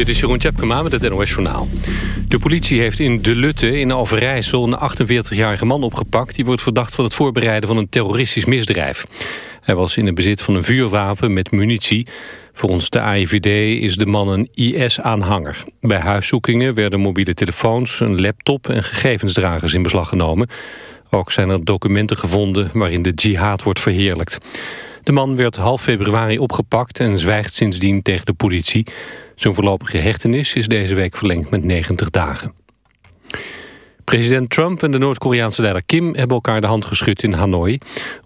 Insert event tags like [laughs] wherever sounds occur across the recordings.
Dit is Jeroen Tjepkema met het NOS Journaal. De politie heeft in De Lutte in Overijssel een 48-jarige man opgepakt... die wordt verdacht van het voorbereiden van een terroristisch misdrijf. Hij was in het bezit van een vuurwapen met munitie. Volgens de AIVD is de man een IS-aanhanger. Bij huiszoekingen werden mobiele telefoons, een laptop en gegevensdragers in beslag genomen. Ook zijn er documenten gevonden waarin de jihad wordt verheerlijkt. De man werd half februari opgepakt en zwijgt sindsdien tegen de politie. Zijn voorlopige hechtenis is deze week verlengd met 90 dagen. President Trump en de Noord-Koreaanse leider Kim hebben elkaar de hand geschud in Hanoi.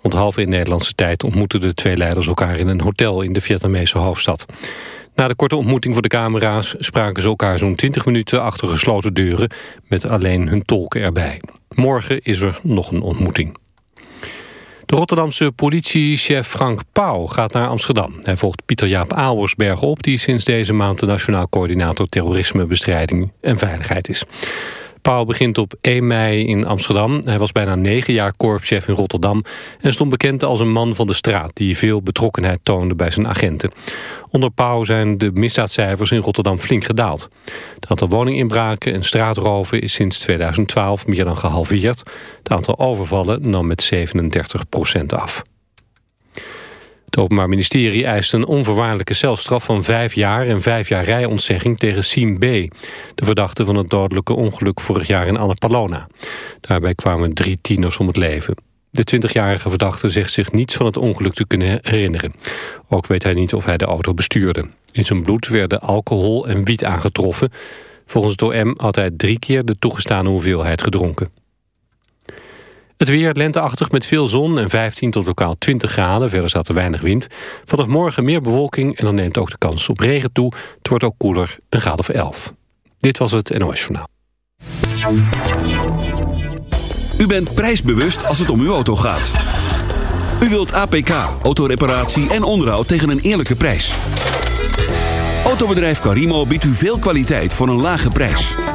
Rond half in Nederlandse tijd ontmoeten de twee leiders elkaar in een hotel in de Vietnamese hoofdstad. Na de korte ontmoeting voor de camera's spraken ze elkaar zo'n 20 minuten achter gesloten deuren met alleen hun tolken erbij. Morgen is er nog een ontmoeting. De Rotterdamse politiechef Frank Pauw gaat naar Amsterdam. Hij volgt Pieter-Jaap Aalbersberg op... die sinds deze maand de Nationaal Coördinator Terrorismebestrijding en Veiligheid is. Pauw begint op 1 mei in Amsterdam. Hij was bijna negen jaar korpschef in Rotterdam... en stond bekend als een man van de straat... die veel betrokkenheid toonde bij zijn agenten. Onder Pauw zijn de misdaadcijfers in Rotterdam flink gedaald. Het aantal woninginbraken en straatroven is sinds 2012 meer dan gehalveerd. Het aantal overvallen nam met 37% af. Het Openbaar Ministerie eist een onvoorwaardelijke celstraf van vijf jaar en vijf jaar rijontzegging tegen Siem B., de verdachte van het dodelijke ongeluk vorig jaar in Annapolona. Daarbij kwamen drie tieners om het leven. De 20-jarige verdachte zegt zich niets van het ongeluk te kunnen herinneren. Ook weet hij niet of hij de auto bestuurde. In zijn bloed werden alcohol en wiet aangetroffen. Volgens het OM had hij drie keer de toegestane hoeveelheid gedronken. Het weer lenteachtig met veel zon en 15 tot lokaal 20 graden. Verder staat er weinig wind. Vanaf morgen meer bewolking en dan neemt ook de kans op regen toe. Het wordt ook koeler, een graad of 11. Dit was het NOS Journaal. U bent prijsbewust als het om uw auto gaat. U wilt APK, autoreparatie en onderhoud tegen een eerlijke prijs. Autobedrijf Carimo biedt u veel kwaliteit voor een lage prijs.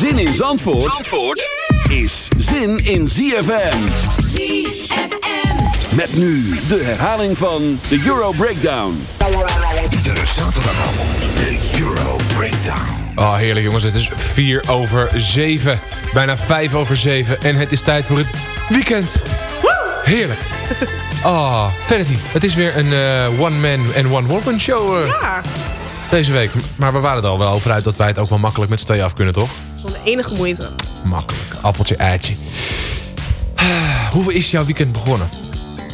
Zin in Zandvoort, Zandvoort is zin in ZFM. ZFM. Met nu de herhaling van de Euro Breakdown. Iedere zaterdagavond de Euro Breakdown. Oh, heerlijk jongens. Het is 4 over 7. Bijna 5 over 7. En het is tijd voor het weekend. Heerlijk. [laughs] Oh, Vanity. Het is weer een uh, one-man en one-woman show. Uh, ja. Deze week. Maar we waren er al wel over uit dat wij het ook wel makkelijk met z'n tweeën af kunnen, toch? Zonder enige moeite. Makkelijk. Appeltje, eitje. Ah, Hoe is jouw weekend begonnen?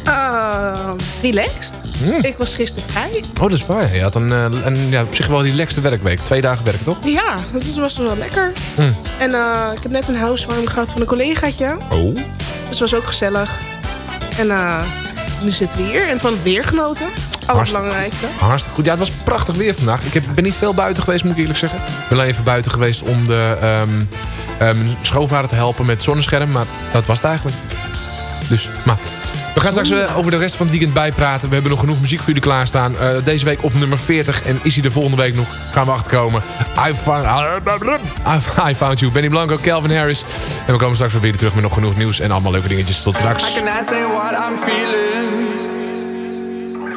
Uh, relaxed. Ik was gisteren vrij. Oh, dat is waar. Je had een, eh, een ja, op zich wel relaxte werkweek. Twee dagen werken, toch? Ja, dat was wel lekker. Hm. En eh, ik heb net een housewarming gehad van een collegaatje. Oh. Dus dat was ook gezellig. En eh, nu zitten we hier en van het weer genoten. Allerbelangrijkste. Hartstikke goed. Ja, het was prachtig weer vandaag. Ik heb, ben niet veel buiten geweest, moet ik eerlijk zeggen. Ik ben alleen even buiten geweest om de ehm ehm, schoonvader te helpen met het zonnescherm. Maar dat was het eigenlijk. Dus, maar... We gaan straks eh, over de rest van het weekend bijpraten. We hebben nog genoeg muziek voor jullie klaarstaan. Eh, deze week op nummer 40. En is hij de volgende week nog? Gaan we achterkomen. I found, I, I found you. Benny Blanco, Calvin Harris. En we komen straks weer terug met nog genoeg nieuws. En allemaal leuke dingetjes. Tot straks.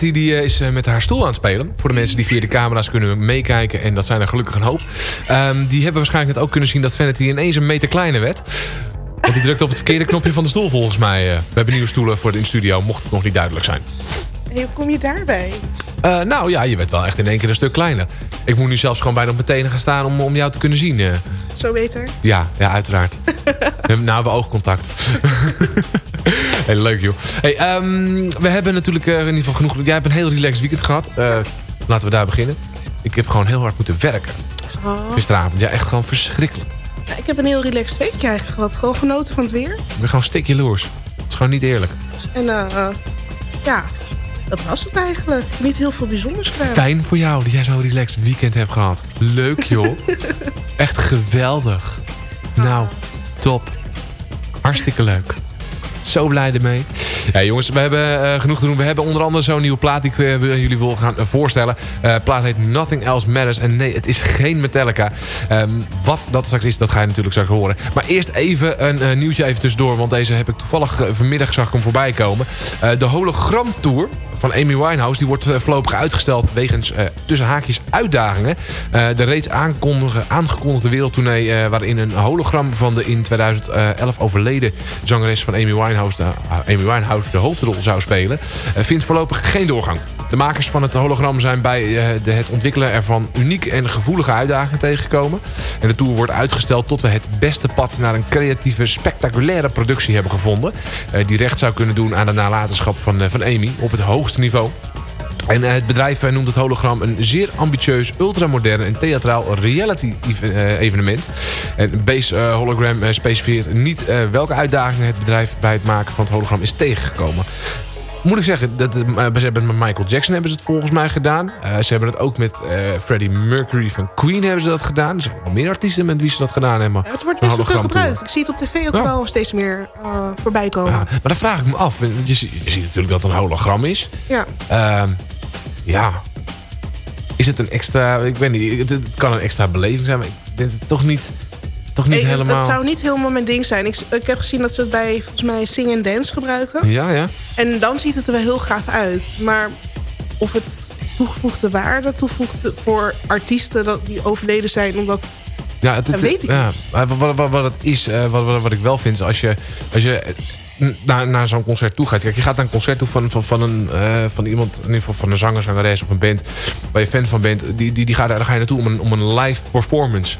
Vanity die, eh, is eh, met haar stoel aan het spelen. Voor de mensen die via de camera's kunnen meekijken. En dat zijn er gelukkig een hoop. Ehm, die hebben waarschijnlijk net ook kunnen zien dat Vanity ineens een meter kleiner werd. Want die drukte op het verkeerde knopje van de stoel volgens mij. eh. we hebben nieuwe stoelen voor de in studio. Mocht het nog niet duidelijk zijn. Hoe kom je daarbij? Nou ja, je werd wel echt in één keer een stuk kleiner. Ik moet nu zelfs gewoon bijna op mijn tenen gaan staan om, om jou te kunnen zien. Zo beter. Ja, ja, uiteraard. Nou, [laughs] we hebben oogcontact. [laughs] [laughs] hey, leuk joh. Hey, ehm, we hebben natuurlijk eh, in ieder geval genoeg... Jij hebt een heel relaxed weekend gehad. Eh, laten we daar beginnen. Ik heb gewoon heel hard moeten werken. Oh. Gisteravond. Ja, echt gewoon verschrikkelijk. Ja, ik heb een heel relaxed weekje eigenlijk gehad. Gewoon genoten van het weer. Ik ben gewoon stik jaloers. Het is gewoon niet eerlijk. En eh, ja, dat was het eigenlijk. Niet heel veel bijzonders gedaan. Fijn voor jou dat jij zo'n relaxed weekend hebt gehad. Leuk joh. [laughs] echt geweldig. Nou, top. Hartstikke leuk. Zo blij ermee. Ja, jongens, we hebben eh, genoeg te doen. We hebben onder andere zo'n nieuwe plaat die ik eh, jullie wil gaan eh, voorstellen. Eh plaat heet Nothing Else Matters. En nee, het is geen Metallica. Ehm, wat dat straks is, dat ga je natuurlijk straks horen. Maar eerst even een nieuwtje even tussendoor. Want deze heb ik toevallig vanmiddag zag ik voorbij komen. De Hologram Tour van Amy Winehouse. Die wordt eh, voorlopig uitgesteld wegens eh, tussen haakjes uitdagingen. Eh, de reeds aangekondigde wereldtournee waarin een hologram van de in 2011 overleden zangeres van Amy Winehouse, de, Amy Winehouse de hoofdrol zou spelen, vindt voorlopig geen doorgang. De makers van het hologram zijn bij de, het ontwikkelen ervan unieke en gevoelige uitdagingen tegengekomen. En de tour wordt uitgesteld tot we het beste pad naar een creatieve, spectaculaire productie hebben gevonden. die recht zou kunnen doen aan de nalatenschap van, van Amy op het hoogste niveau. En eh, het bedrijf eh, noemt het hologram een zeer ambitieus, ultramodern en theatraal reality eh, evenement. En Base Hologram specificeert niet welke uitdagingen het bedrijf bij het maken van het hologram is tegengekomen. Moet ik zeggen, dat, eh, ze hebben het met Michael Jackson hebben ze het volgens mij gedaan. Eh, ze hebben het ook met eh, Freddie Mercury van Queen hebben ze dat gedaan. Er zijn nog meer artiesten met wie ze dat gedaan hebben. Het wordt best wel veel gebruikt. Ik zie het op tv ook Ja. wel steeds meer voorbij komen. Maar dan vraag ik me af. Je, ziet- je ziet natuurlijk dat het een hologram is. Ja. Ehm, ja. Is het een extra... Ik weet niet. Het, het kan een extra beleving zijn. Maar ik denk het toch niet, toch niet helemaal... Het zou niet helemaal mijn ding zijn. Ik, ik heb gezien dat ze het bij volgens mij Sing and Dance gebruikten. Ja, ja. En dan ziet het er wel heel gaaf uit. Maar of het toegevoegde waarde toevoegt voor artiesten dat die overleden zijn... omdat Ja, het, Dat het- weet ik ja, wat, wat, wat het is, eh, wat, wat, wat ik wel vind, is als je, als je eh, naar, naar zo'n concert toe gaat. Kijk, je gaat naar een concert toe van, van, van, een, eh, van iemand, in ieder geval van een zanger, zangeres of een band, waar je fan van bent. Die, die, die gaat, daar ga je naartoe om een, om een live performance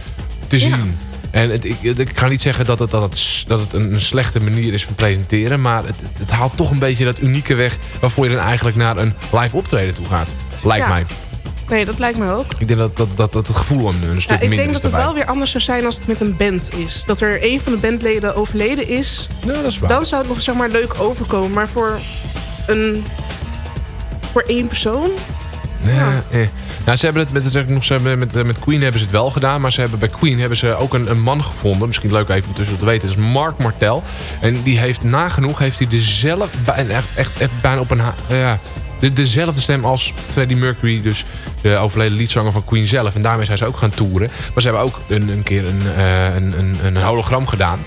te zien. En het, ik, ik ga niet zeggen dat het, dat het, dat het een, slechte manier is van presenteren. Maar het, het haalt toch een beetje dat unieke weg... waarvoor je dan eigenlijk naar een live optreden toe gaat. Lijkt Ja. mij. Nee, dat lijkt mij ook. Ik denk dat, dat, dat, dat het gevoel een, een stuk Ja, ik minder denk is dat het wel weer anders zou zijn als het met een band is. Dat er een van de bandleden overleden is. Ja, dat is waar. Dan zou het nog zeg maar leuk overkomen. Maar voor een... Voor één persoon? Ja, eh. Nou, ze hebben het met, zeg ik nog, ze hebben met, eh, met Queen hebben ze het wel gedaan. Maar ze hebben, bij Queen hebben ze ook een, een man gevonden. Misschien leuk even om tussen te weten. Dat is Mark Martel. En die heeft nagenoeg heeft hij dezelfde, bijna, echt, echt, echt bijna op een... eh, ja, de, dezelfde stem als Freddie Mercury. Dus de overleden liedzanger van Queen zelf. En daarmee zijn ze ook gaan toeren. Maar ze hebben ook een, een keer een, eh, een, een, een hologram gedaan.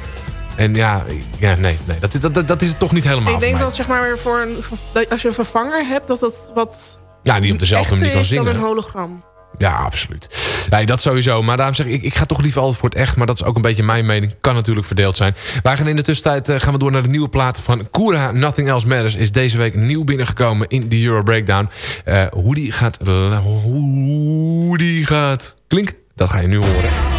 En ja, ja nee, nee dat, dat, dat, dat is het toch niet helemaal ik denk dat zeg maar voor een, als je een vervanger hebt, dat dat wat Ja, die op dezelfde manier kan is dan zingen. een hologram. Ja, absoluut. Nee, dat sowieso. Maar daarom zeg ik, ik, ga toch liever altijd voor het echt. Maar dat is ook een beetje mijn mening. Kan natuurlijk verdeeld zijn. Wij gaan in de tussentijd eh, gaan we door naar de nieuwe plaat van Koera. Nothing Else Matters is deze week nieuw binnengekomen in de Euro Breakdown. Eh, hoe die gaat... Hoe die gaat... Klink, dat ga je nu horen.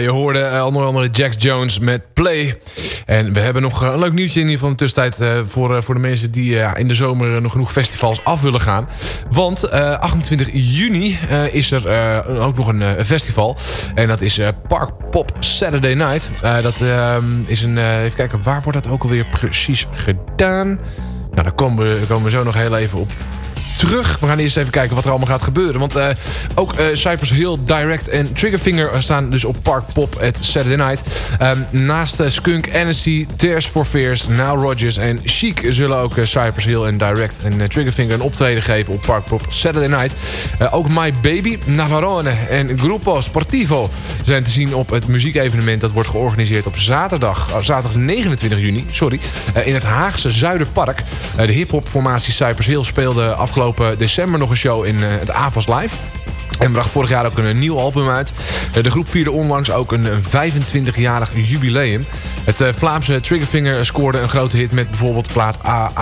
Je hoorde eh, onder andere Jax Jones met Play. En we hebben nog eh, een leuk nieuwtje in ieder geval in de tussentijd... eh, voor, voor de mensen die in de zomer nog genoeg festivals af willen gaan. Want eh, 28 juni is er ook nog een festival. En dat is Park Pop Saturday Night. Dat ehm, is een... even kijken, waar wordt dat ook alweer precies gedaan? Nou, daar komen we, komen we zo nog heel even op terug. We gaan eerst even kijken wat er allemaal gaat gebeuren. Want eh, ook eh, Cypress Hill, Direct en Triggerfinger staan dus op Park Pop at Saturday Night. Ehm, naast eh, Skunk, Annecy, Tears for Fears, Now Rogers en Chic... zullen ook Cypress Hill en Direct en Triggerfinger een optreden geven op Park Pop Saturday Night. Ook My Baby, Navarone en Gruppo Sportivo zijn te zien op het muziekevenement... dat wordt georganiseerd op zaterdag, zaterdag 29 juni sorry, in het Haagse Zuiderpark. De hip-hop formatie Cypress Hill speelde afgelopen december nog een show in eh, het AVAS Live. En bracht vorig jaar ook een nieuw album uit. Eh, De groep vierde onlangs ook een 25-jarig jubileum. Het eh, Vlaamse Triggerfinger scoorde een grote hit met bijvoorbeeld de plaat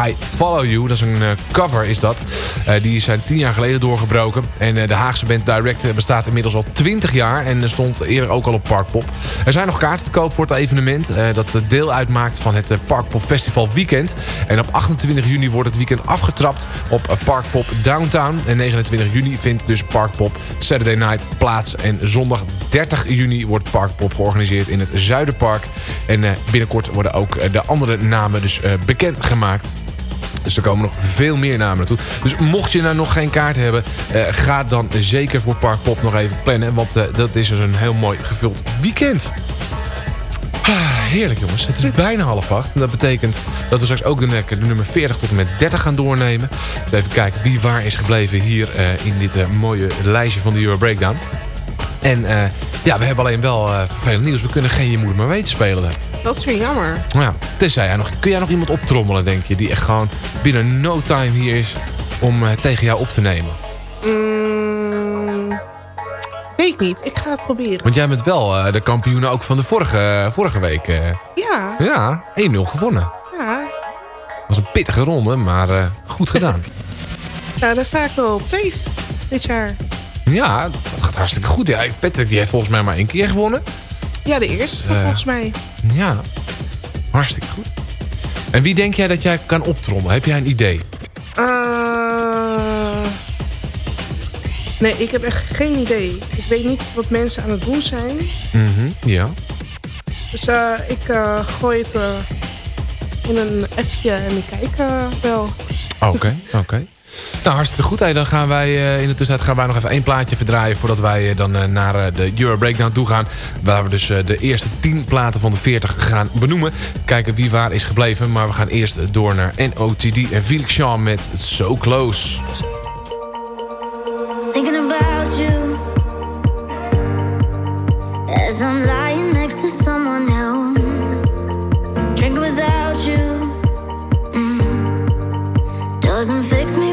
I Follow You. Dat is een eh, cover is dat. Eh, Die zijn tien jaar geleden doorgebroken. En eh, de Haagse band Direct eh, bestaat inmiddels al 20 jaar. En stond eerder ook al op Parkpop. Er zijn nog kaarten te koop voor het evenement. eh, Dat deel uitmaakt van het eh, Parkpop Festival Weekend. En op 28 juni wordt het weekend afgetrapt op eh, Parkpop Downtown. En 29 juni vindt dus Parkpop Saturday Night plaats. En zondag 30 juni wordt Parkpop georganiseerd in het Zuiderpark. En eh, binnenkort worden ook eh, de andere namen dus eh, bekendgemaakt. Dus er komen nog veel meer namen naartoe. Dus mocht je nou nog geen kaart hebben... ga dan zeker voor Parkpop nog even plannen. Want dat is dus een heel mooi gevuld weekend. Ah, heerlijk jongens. Het is bijna half acht. En dat betekent dat we straks ook de, de nummer 40 tot en met 30 gaan doornemen. Dus even kijken wie waar is gebleven hier eh, in dit eh, mooie lijstje van de Euro Breakdown. En eh, ja, we hebben alleen wel vervelend nieuws. We kunnen geen Je Moeder Maar Weten spelen. daar. Dat is weer jammer. Nou ja, tenzij jij nog, kun jij nog iemand optrommelen, denk je? Die echt gewoon binnen no time hier is om tegen jou op te nemen. Mm, ik niet. Ik ga het proberen. Want jij bent wel eh, de kampioen ook van de vorige, vorige week. eh. Ja, ja, 1-0 gewonnen. ja. was een pittige ronde, maar eh, goed gedaan. [laughs] Ja, daar sta ik wel op twee dit jaar. ja, dat gaat hartstikke goed. Ja, Patrick die heeft volgens mij maar één keer gewonnen. Ja, de eerste Dus, eh, volgens mij. Ja, hartstikke goed. En wie denk jij dat jij kan optrommelen? Heb jij een idee? Eh, nee, ik heb echt geen idee. Ik weet niet wat mensen aan het doen zijn. Mhm, ja. Dus eh, ik eh, gooi het eh, in een appje en ik kijk wel. Oké, oké. Nou, hartstikke goed. Hey, dan gaan wij in de tussentijd gaan wij nog even één plaatje verdraaien... voordat wij dan naar de Euro Breakdown toe gaan. Waar we dus de eerste 10 platen van de 40 gaan benoemen. Kijken wie waar is gebleven. Maar we gaan eerst door naar NOTD en Felix Jean met So Close. As I'm lying next to someone else, drinking without you. Mm. Doesn't fix me,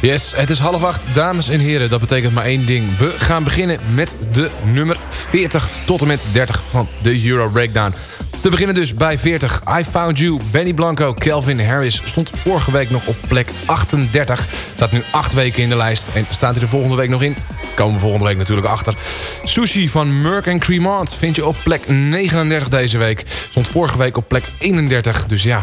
Yes, het is half acht. Dames en heren, dat betekent maar één ding. We gaan beginnen met de nummer 40 tot en met 30 van de Euro Breakdown. Te beginnen dus bij 40. I Found You, Benny Blanco, Calvin Harris stond vorige week nog op plek 38. Staat nu 8 weken in de lijst. En staat hij er volgende week nog in? Komen we volgende week natuurlijk achter. Sushi van Merck Cremant vind je op plek 39 deze week. Stond vorige week op plek 31. Dus ja,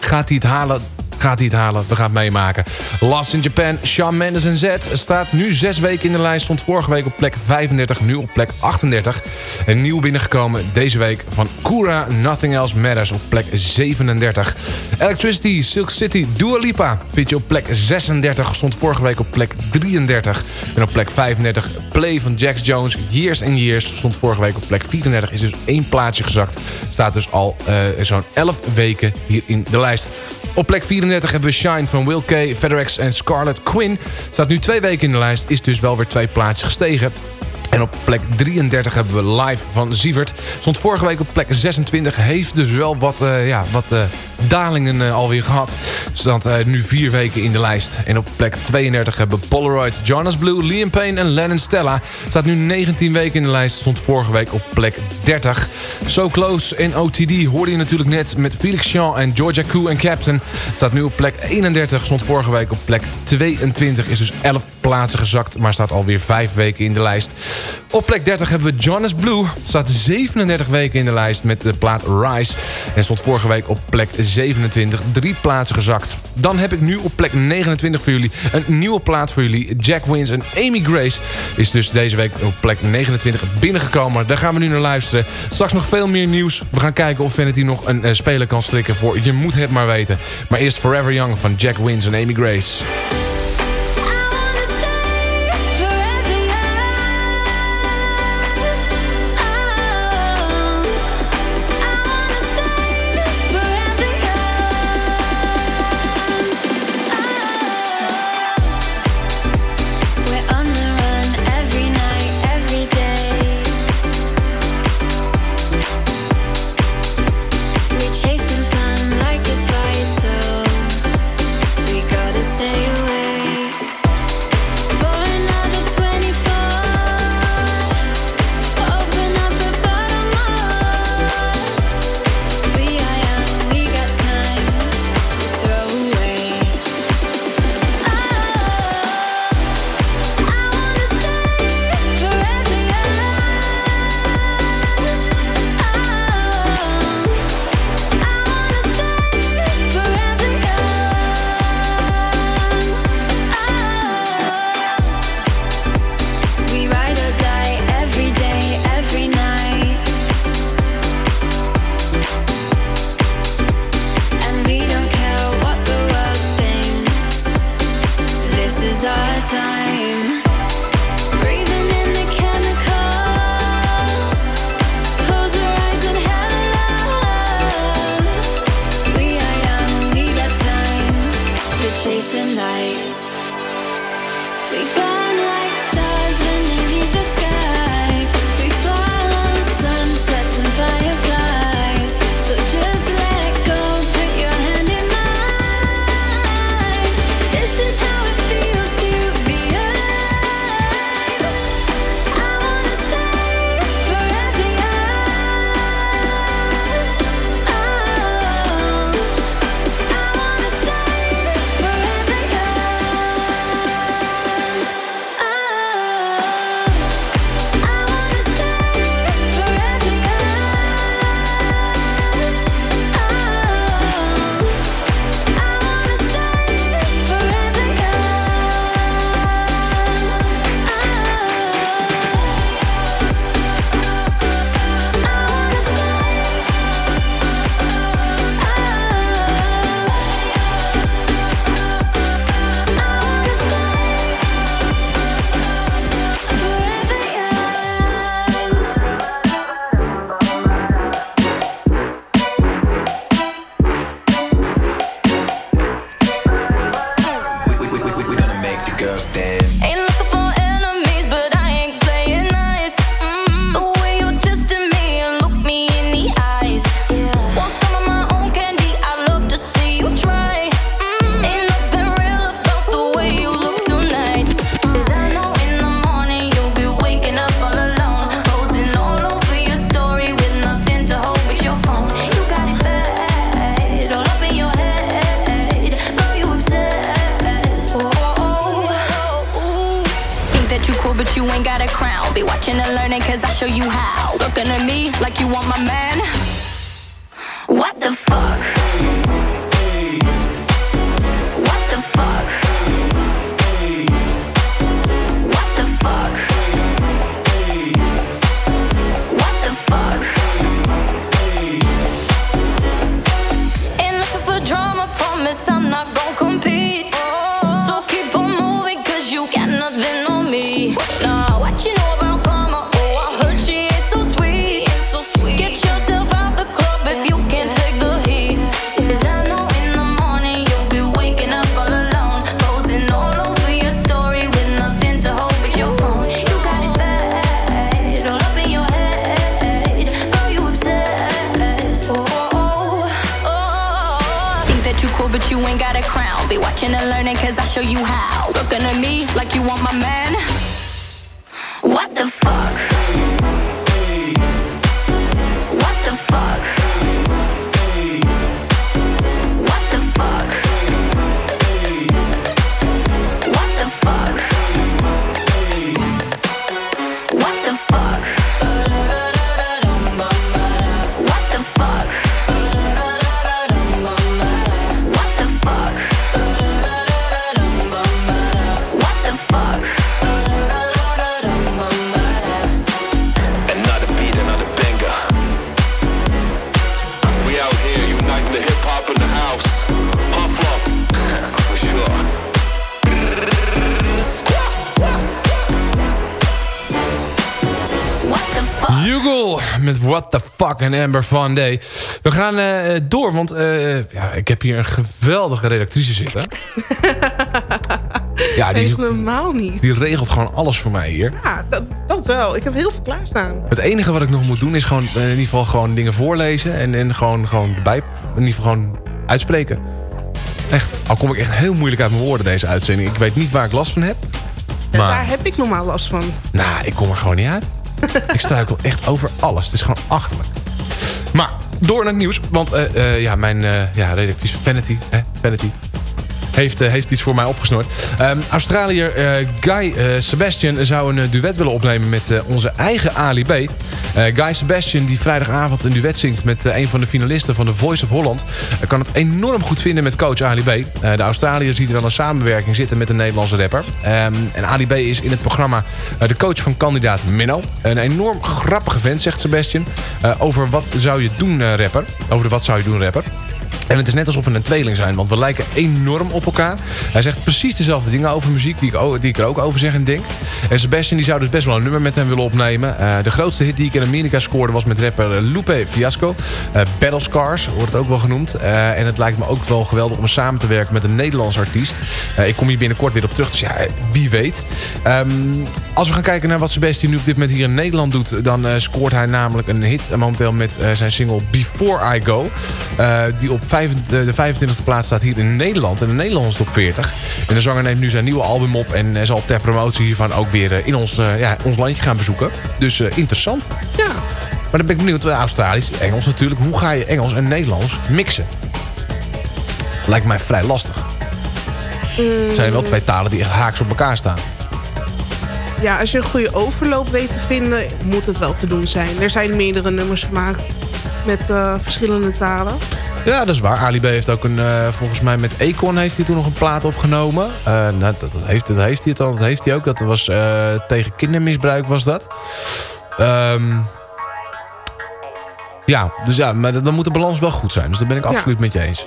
gaat hij het halen? Gaat hij het halen? We gaan het meemaken. Last in Japan, Shawn Mendes en Z staat nu zes weken in de lijst. Stond vorige week op plek 35, nu op plek 38. En nieuw binnengekomen deze week van Kura, Nothing Else Matters op plek 37. Electricity, Silk City, Dua Lipa vind je op plek 36. Stond vorige week op plek 33. En op plek 35 Play van Jax Jones, Years and Years. Stond vorige week op plek 34. Is dus één plaatsje gezakt. Staat dus al uh, zo'n 11 weken hier in de lijst. Op plek 34 hebben we Shine van Will K, FedEx en Scarlett Quinn. Staat nu twee weken in de lijst, is dus wel weer twee plaatsjes gestegen. En op plek 33 hebben we Live van Sievert. Stond vorige week op plek 26. Heeft dus wel wat, uh, ja, wat uh, dalingen uh, alweer gehad. Staat nu vier weken in de lijst. En op plek 32 hebben Polaroid, Jonas Blue, Liam Payne en Lennon Stella. Staat nu 19 weken in de lijst. Stond vorige week op plek 30. So Close en OTD hoorde je natuurlijk net met Felix Jean en Georgia Koo en Captain. Staat nu op plek 31. Stond vorige week op plek 22. Is dus 11 plaatsen gezakt. Maar staat alweer 5 weken in de lijst. Op plek 30 hebben we Jonas Blue. Staat 37 weken in de lijst met de plaat Rise. En stond vorige week op plek 27. Drie plaatsen gezakt. Dan heb ik nu op plek 29 voor jullie een nieuwe plaat voor jullie. Jack Wins en Amy Grace is dus deze week op plek 29 binnengekomen. Daar gaan we nu naar luisteren. Straks nog veel meer nieuws. We gaan kijken of Vanity nog een uh, speler kan strikken voor Je moet het maar weten. Maar eerst Forever Young van Jack Wins en Amy Grace. En Amber Van Day. We gaan eh, door, want eh, ja, ik heb hier een geweldige redactrice zitten. [laughs] ja, die, Helemaal niet. die regelt gewoon alles voor mij hier. Ja, dat, dat wel. Ik heb heel veel klaarstaan. Het enige wat ik nog moet doen is gewoon eh, in ieder geval gewoon dingen voorlezen. En, en gewoon, gewoon erbij, in ieder geval gewoon uitspreken. Echt, al kom ik echt heel moeilijk uit mijn woorden deze uitzending. Ik weet niet waar ik last van heb. Maar, Daar heb ik normaal last van. nou, ik kom er gewoon niet uit. [laughs] ik struikel echt over alles. Het is gewoon achterlijk. Maar, door naar het nieuws. Want eh, eh, ja, mijn eh, ja, redactrice Vanity, hè, Vanity heeft, eh, heeft iets voor mij opgesnord. Ehm, Australiër eh, Guy eh, Sebastian zou een duet willen opnemen met onze eigen Ali B. Guy Sebastian, die vrijdagavond een duet zingt met een van de finalisten van The Voice of Holland... kan het enorm goed vinden met coach Ali B. De Australiër ziet wel een samenwerking zitten met een Nederlandse rapper. Ehm, en Ali B is in het programma de coach van kandidaat Minno. Een enorm grappige vent, zegt Sebastian. Over wat zou je doen, rapper? Over de wat zou je doen, rapper? En het is net alsof we een tweeling zijn, want we lijken enorm op elkaar. Hij zegt precies dezelfde dingen over muziek die ik, die ik er ook over zeg en denk. En Sebastian die zou dus best wel een nummer met hem willen opnemen. Eh, de grootste hit die ik in Amerika scoorde was met rapper eh, Lupe Fiasco. Eh Battle Scars wordt het ook wel genoemd. En het lijkt me ook wel geweldig om samen te werken met een Nederlands artiest. Ik kom hier binnenkort weer op terug, dus ja, wie weet. Ehm, als we gaan kijken naar wat Sebastian nu op dit moment hier in Nederland doet... dan scoort hij namelijk een hit momenteel met zijn single Before I Go. Die op de, de 25e plaats staat hier in Nederland. En de Nederlandse top 40. En de zanger neemt nu zijn nieuwe album op... en eh, zal ter promotie hiervan ook weer eh, in ons, eh, ja, ons landje gaan bezoeken. Dus interessant. Ja. Maar dan ben ik benieuwd, Australisch, Engels natuurlijk. Hoe ga je Engels en Nederlands mixen? Lijkt mij vrij lastig. Het zijn wel twee talen die haaks op elkaar staan. Ja, als je een goede overloop weet te vinden, moet het wel te doen zijn. Er zijn meerdere nummers gemaakt met eh, verschillende talen. Ja, dat is waar. Ali B heeft ook een, eh, volgens mij met Econ heeft hij toen nog een plaat opgenomen. Eh, nou, dat, dat, heeft, dat heeft hij het al, dat heeft hij ook. Dat was tegen kindermisbruik was dat. Ehm, ja, dus ja, maar dan moet de balans wel goed zijn. Dus daar ben ik Ja. absoluut met je eens.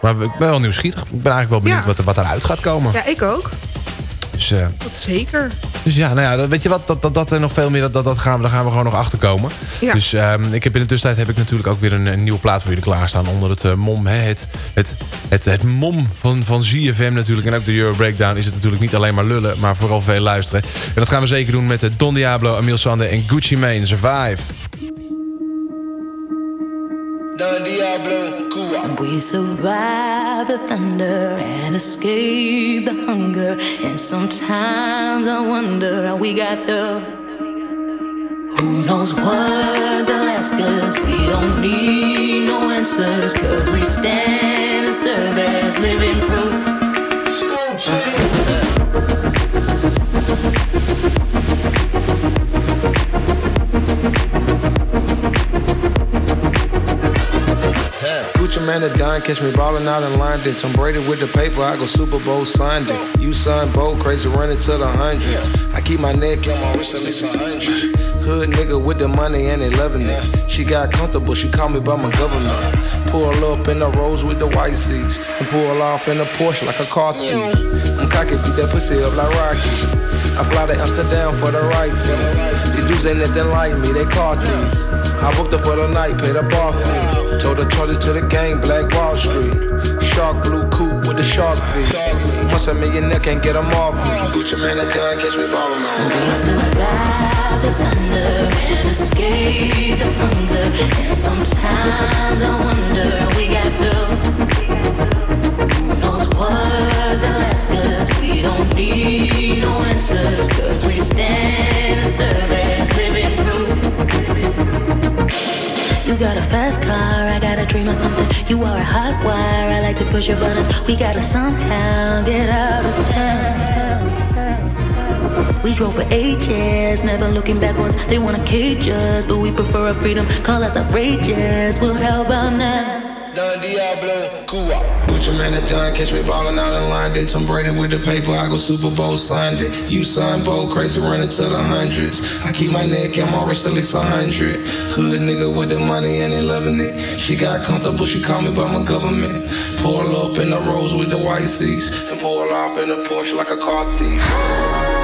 Maar ik ben wel nieuwsgierig. Ik ben eigenlijk wel benieuwd Ja. wat, er, wat eruit gaat komen. Ja, ik ook. Dus, eh, Dat zeker. dus ja, nou ja, weet je wat, dat, dat, dat en nog veel meer, dat, dat, dat gaan we, daar gaan we gewoon nog achter komen. Ja. Dus ehm, ik heb in de tussentijd heb ik natuurlijk ook weer een, een nieuwe plaat voor jullie klaarstaan onder het eh, mom. Hè, het, het, het, het mom van, van ZFM natuurlijk. En ook de Euro Breakdown is het natuurlijk niet alleen maar lullen, maar vooral veel luisteren. En dat gaan we zeker doen met eh, Don Diablo, Emil Sande en Gucci Mane. Survive. And we survive the thunder and escape the hunger. And sometimes I wonder how we got the. Who knows what they'll ask us? We don't need no answers, cause we stand and serve as living proof. Man a dime, catch me ballin' out in London. Tom Brady with the paper, I go Super Bowl Sunday. You son Bo, crazy running to the hundreds. I keep my neck on my wrist at least a hundred. Hood nigga with the money and they loving it. She got comfortable, she called me by my government. Pull up in the rose with the white seats. And pull off in a Porsche like a car thief. I'm cocky, beat that pussy up like Rocky. I fly to Amsterdam for the right fee. These dudes ain't nothing like me, they car thieves. I booked her for the night, paid a bar fee. Told her, told her to the gang, Black Wall Street. Shark blue coupe with the shark feet. Once a millionaire can't get them off me. Gucci man, that gun catch me ballin' man. survive the thunder and escape the hunger. And sometimes are a hot wire, I like to push your buttons. We gotta somehow get out of town. We drove for ages, never looking backwards. They wanna cage us, but we prefer our freedom. Call us outrageous, well, how about now? Don Diablo, Cuba. Gucci man that done catch me ballin' out in London. Tom Brady with the paper, I go Super Bowl Sunday. You son Bo, crazy running to the hundreds. I keep my neck on my wrist at least a hundred. Hood nigga with the money and they loving it. She got comfortable, she called me by my government. Pull up in the rose with the white seats. And pull off in a Porsche like a car thief.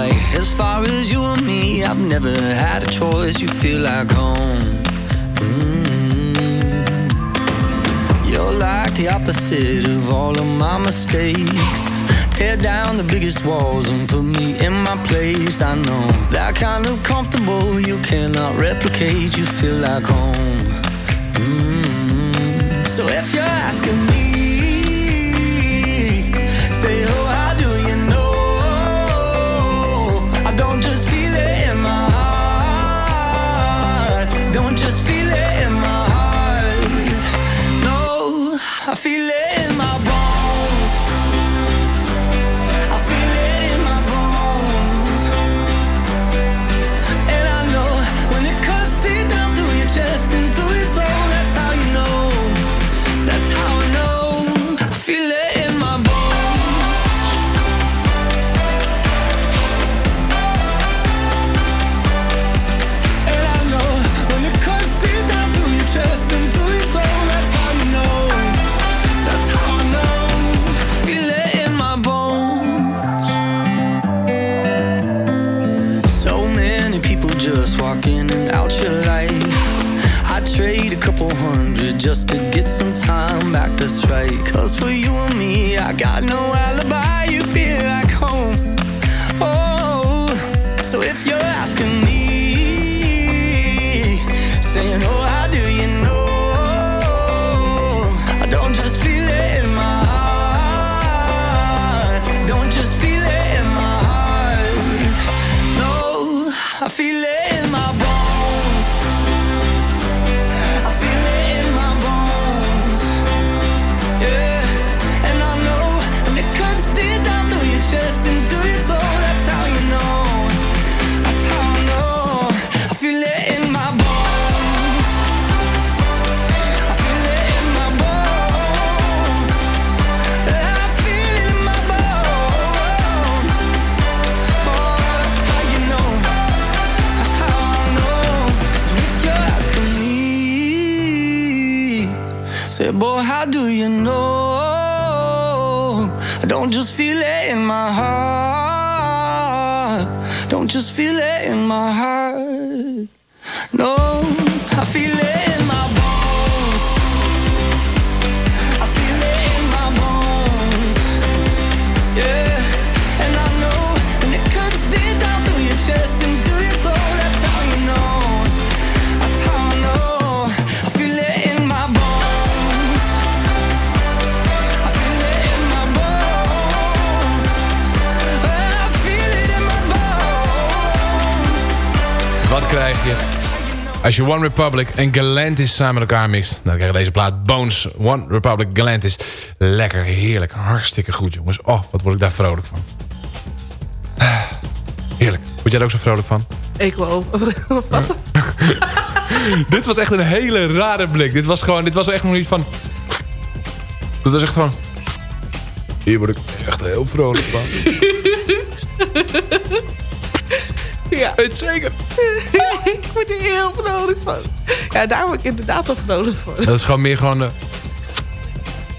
like as far as you and me, I've never had a choice. You feel like home. Mm. You're like the opposite of all of my mistakes. Tear down the biggest walls and put me in my place. I know that kind of comfortable you cannot replicate. You feel like home. Mm. So if you're asking me, just to get some time back. That's right. Cause for you and me, I got no alibi. Als je One Republic en Galantis samen met elkaar mixt... dan krijg je deze plaat Bones, One Republic, Galantis. Lekker, heerlijk, hartstikke goed jongens. Oh, wat word ik daar vrolijk van. Heerlijk. Word jij er ook zo vrolijk van? Ik. Wat? [laughs] dit was echt een hele rare blik. Dit was gewoon, dit was echt nog niet van... Dit was echt van... Hier word ik echt heel vrolijk van. [laughs] Ja. Weet zeker. Ik word heel vrolijk van. Ja, daar word ik inderdaad wel vrolijk van. Dat is gewoon meer gewoon... eh,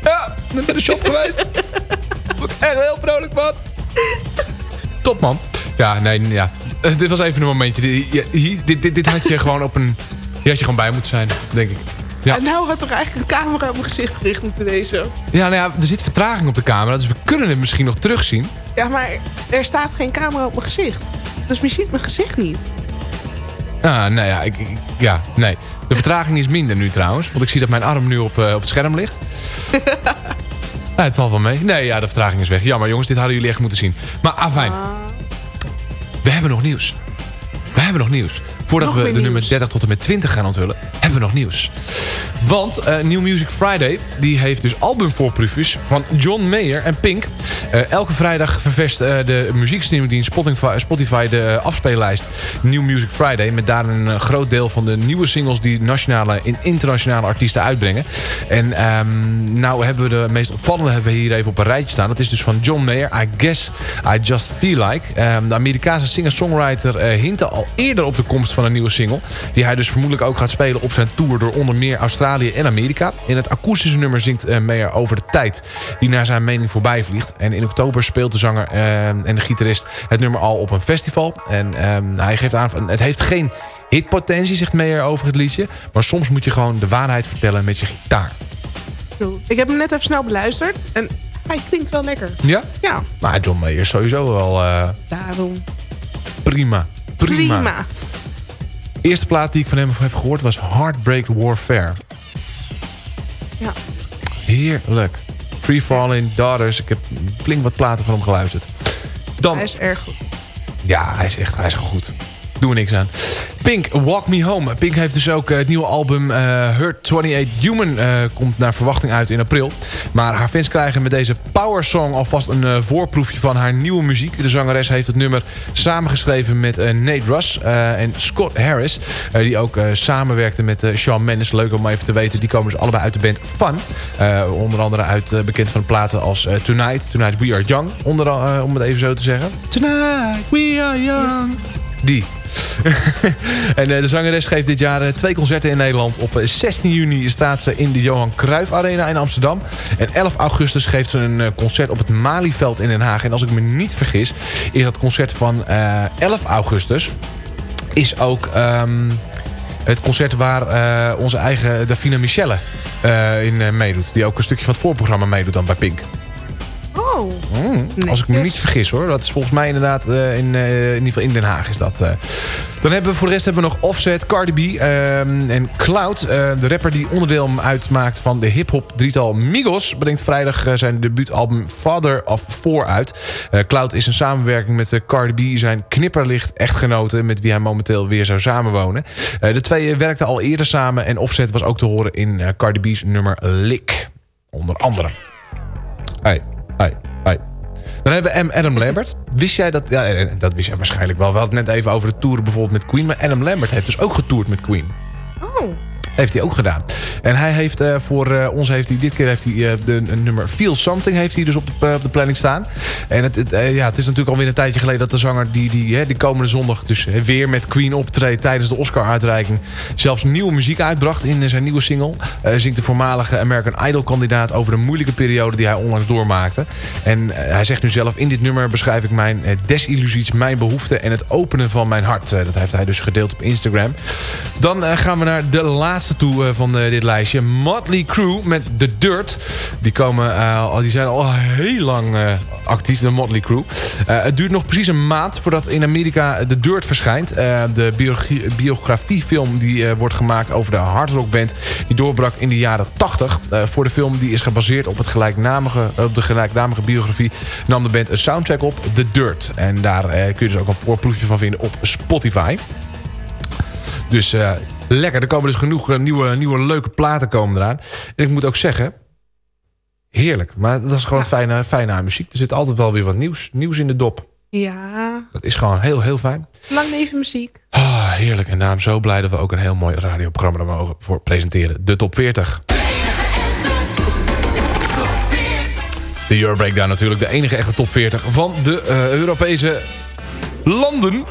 ja, ik ben de shop geweest. Word ik echt heel vrolijk van. Top man. Ja, nee, ja. Eh, dit was even een momentje. Dit, dit, dit, dit had je gewoon op een... Hier had je gewoon bij moeten zijn, denk ik. Ja. En nou had er eigenlijk een camera op mijn gezicht gericht moeten wezen. Ja, nou ja, er zit vertraging op de camera, dus we kunnen het misschien nog terugzien. Ja, maar er staat geen camera op mijn gezicht. Dus je ziet mijn gezicht niet. Ah, nou ja, ik, ja, nee. De vertraging is minder nu trouwens, want ik zie dat mijn arm nu op, eh, op het scherm ligt. Ja, [laughs] het valt wel mee. Nee, ja, de vertraging is weg. Jammer jongens, dit hadden jullie echt moeten zien. Maar afijn, we hebben nog nieuws. We hebben nog nieuws. Voordat Nog we de nummer nieuws. 30 tot en met 20 gaan onthullen, we nog nieuws. Want eh, New Music Friday, die heeft dus albumvoorproefjes van John Mayer en Pink. Eh, elke vrijdag vervest eh, de muziekstreamingdienst Spotify, de afspeellijst New Music Friday. Met daar een groot deel van de nieuwe singles die nationale en internationale artiesten uitbrengen. En ehm, nou hebben we de meest opvallende hebben we hier even op een rijtje staan. Dat is dus van John Mayer, I Guess I Just Feel Like. Ehm, de Amerikaanse singer-songwriter hintte al eerder op de komst van een nieuwe single. Die hij dus vermoedelijk ook gaat spelen op zijn tour door onder meer Australië en Amerika. In het akoestische nummer zingt uh, Meyer over de tijd die naar zijn mening voorbij vliegt. En in oktober speelt de zanger uh, en de gitarist het nummer al op een festival. En uh, hij geeft aan, van, het heeft geen hitpotentie, zegt Meyer over het liedje. Maar soms moet je gewoon de waarheid vertellen met je gitaar. Ik heb hem net even snel beluisterd. En hij klinkt wel lekker. Ja? Ja. Maar John Mayer is sowieso wel... Uh, Daarom. Prima. Prima. Prima. De eerste plaat die ik van hem heb gehoord was Heartbreak Warfare. Ja. Heerlijk. Free Falling, Daughters. Ik heb flink wat platen van hem geluisterd. Dan, hij is erg goed. Ja, hij is echt hij is goed. Doen we niks aan. Pink, Walk Me Home. Pink heeft dus ook het nieuwe album uh, Hurt 28 Human... Uh, komt naar verwachting uit in april. Maar haar fans krijgen met deze Power Song... alvast een uh, voorproefje van haar nieuwe muziek. De zangeres heeft het nummer samengeschreven met Nate Russ en Scott Harris... die ook samenwerkte met Shawn Mendes. Leuk om even te weten. Die komen dus allebei uit de band Fun. onder andere uit bekend van platen als Tonight. Tonight We Are Young. Onder, om het even zo te zeggen. Tonight We Are Young. Die. [laughs] en de zangeres geeft dit jaar twee concerten in Nederland. Op 16 juni staat ze in de Johan Cruijff Arena in Amsterdam. En 11 augustus geeft ze een concert op het Malieveld in Den Haag. En als ik me niet vergis, is dat concert van uh, 11 augustus... is ook um, het concert waar onze eigen Davina Michelle in meedoet. Die ook een stukje van het voorprogramma meedoet dan bij Pink. Oh, mm, als ik me niet vergis hoor. Dat is volgens mij inderdaad uh, in, uh, in ieder geval in Den Haag is dat. Uh. Dan hebben we voor de rest hebben we nog Offset, Cardi B en Cloud. de rapper die onderdeel uitmaakt van de hip-hop drietal Migos... brengt vrijdag zijn debuutalbum Father of Four uit. Cloud is een samenwerking met Cardi B, zijn knipperlicht echtgenote... met wie hij momenteel weer zou samenwonen. de twee werkten al eerder samen en Offset was ook te horen in Cardi B's nummer Lick. Onder andere. Hey, hey. Dan hebben we M. Adam Lambert. Wist jij dat... Ja, dat wist jij waarschijnlijk wel. We hadden het net even over de toeren bijvoorbeeld met Queen. Maar Adam Lambert heeft dus ook getoerd met Queen. Oh. Heeft hij ook gedaan. En hij heeft uh, voor uh, ons heeft hij dit keer heeft hij uh, de nummer Feel Something heeft hij dus op de, op de planning staan. En het, het ja, het is natuurlijk alweer een tijdje geleden dat de zanger die, die, hè, die komende zondag dus weer met Queen optreedt tijdens de Oscar uitreiking zelfs nieuwe muziek uitbracht in zijn nieuwe single. zingt de voormalige American Idol kandidaat over de moeilijke periode die hij onlangs doormaakte. En hij zegt nu zelf in dit nummer beschrijf ik mijn desillusies, mijn behoeften en het openen van mijn hart. dat heeft hij dus gedeeld op Instagram. Dan gaan we naar de laatste toe van uh, dit lijstje. Motley Crue met The Dirt. Die, komen, uh, die zijn al heel lang actief, de Motley Crue. het duurt nog precies een maand voordat in Amerika The Dirt verschijnt. de biografiefilm die wordt gemaakt over de hardrockband... die doorbrak in de jaren 80. voor de film die is gebaseerd op, het gelijknamige, op de gelijknamige biografie... nam de band een soundtrack op, The Dirt. En daar kun je dus ook een voorproefje van vinden op Spotify. Dus lekker. Er komen dus genoeg uh, nieuwe, nieuwe leuke platen komen eraan. En ik moet ook zeggen... Heerlijk. Maar dat is gewoon ja. fijne, fijne muziek. Er zit altijd wel weer wat nieuws. Nieuws in de dop. Ja. Dat is gewoon heel, heel fijn. Lang leven muziek. Ah, heerlijk. En daarom zo blij dat we ook een heel mooi radioprogramma mogen voor presenteren. De Top 40. De Euro Breakdown natuurlijk. De enige echte top 40 van de uh, Europese landen.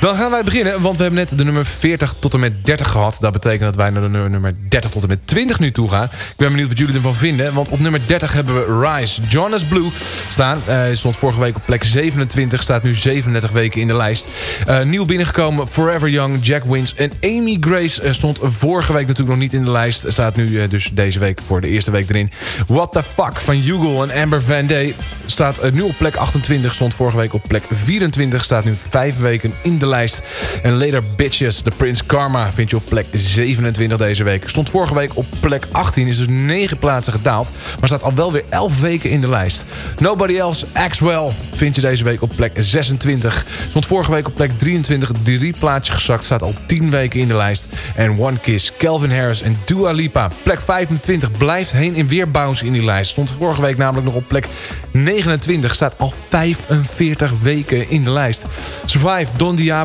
Dan gaan wij beginnen, want we hebben net de nummer 40 tot en met 30 gehad. Dat betekent dat wij naar de nummer 30 tot en met 20 nu toe gaan. Ik ben benieuwd wat jullie ervan vinden, want op nummer 30 hebben we Rise. Jonas Blue staan. Uh, stond vorige week op plek 27, staat nu 37 weken in de lijst. Uh, nieuw binnengekomen, Forever Young, Jack Wins en Amy Grace uh, stond vorige week natuurlijk nog niet in de lijst. Staat nu dus deze week voor de eerste week erin. What the Fuck van Hugo en Amber Van Day staat nu op plek 28, stond vorige week op plek 24, staat nu 5 weken in de lijst. En Later Bitches, de Prince Karma, vind je op plek 27 deze week. Stond vorige week op plek 18, is dus 9 plaatsen gedaald. Maar staat al wel weer 11 weken in de lijst. Nobody Else, Axwell, vind je deze week op plek 26. Stond vorige week op plek 23, drie plaatsjes gezakt. Staat al 10 weken in de lijst. En One Kiss, Calvin Harris en Dua Lipa. Plek 25 blijft heen en weer bounce in die lijst. Stond vorige week namelijk nog op plek 29. Staat al 45 weken in de lijst. Survive, Don Diablo,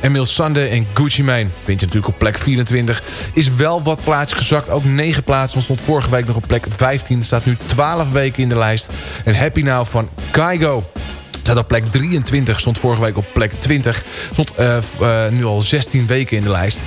Emil Sande en Gucci Mane. Vind je natuurlijk op plek 24. Is wel wat plaatsjes gezakt. Ook 9 plaatsen. Want stond vorige week nog op plek 15. Staat nu 12 weken in de lijst. En Happy Now van Kaigo Staat op plek 23, stond vorige week op plek 20. Stond eh, eh, nu al 16 weken in de lijst.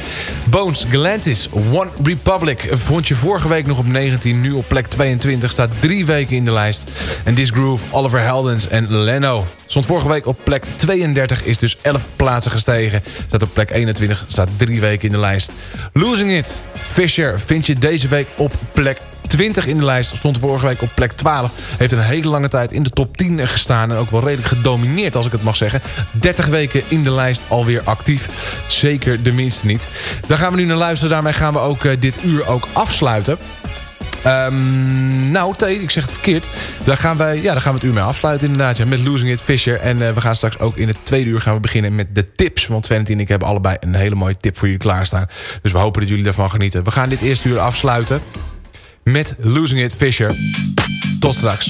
Bones, Galantis, One Republic. Vond je vorige week nog op 19, nu op plek 22. Staat drie weken in de lijst. En This Groove, Oliver Heldens en Leno. Stond vorige week op plek 32, is dus 11 plaatsen gestegen. Staat op plek 21, staat drie weken in de lijst. Losing It, Fisher vind je deze week op plek 20 in de lijst. Stond vorige week op plek 12. Heeft een hele lange tijd in de top 10 gestaan. En ook wel redelijk gedomineerd als ik het mag zeggen. 30 weken in de lijst alweer actief. Zeker de minste niet. Daar gaan we nu naar luisteren. Daarmee gaan we ook eh, dit uur ook afsluiten. Ehm, nou, T, ik zeg het verkeerd. Daar gaan, wij, ja, daar gaan we het uur mee afsluiten inderdaad. Met Losing It, Fisher. En eh, we gaan straks ook in het tweede uur gaan we beginnen met de tips. Want Valentin en ik hebben allebei een hele mooie tip voor jullie klaarstaan. Dus we hopen dat jullie daarvan genieten. We gaan dit eerste uur afsluiten met Losing It, Fisher. Tot straks.